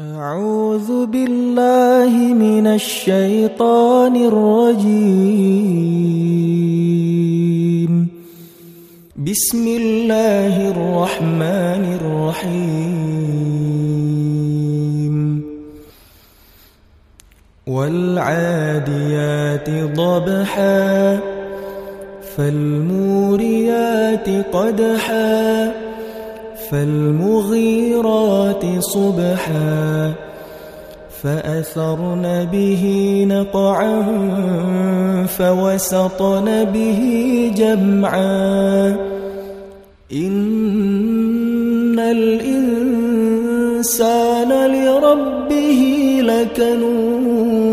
أعوذ بالله من الشيطان الرجيم. بسم الله الرحمن الرحيم. والعاديات ضبحا فالموريات قدحا. فالمغيرات صبحا فأثرن به نقعا فوسطن به جمعا إن الإنسان لربه لكنود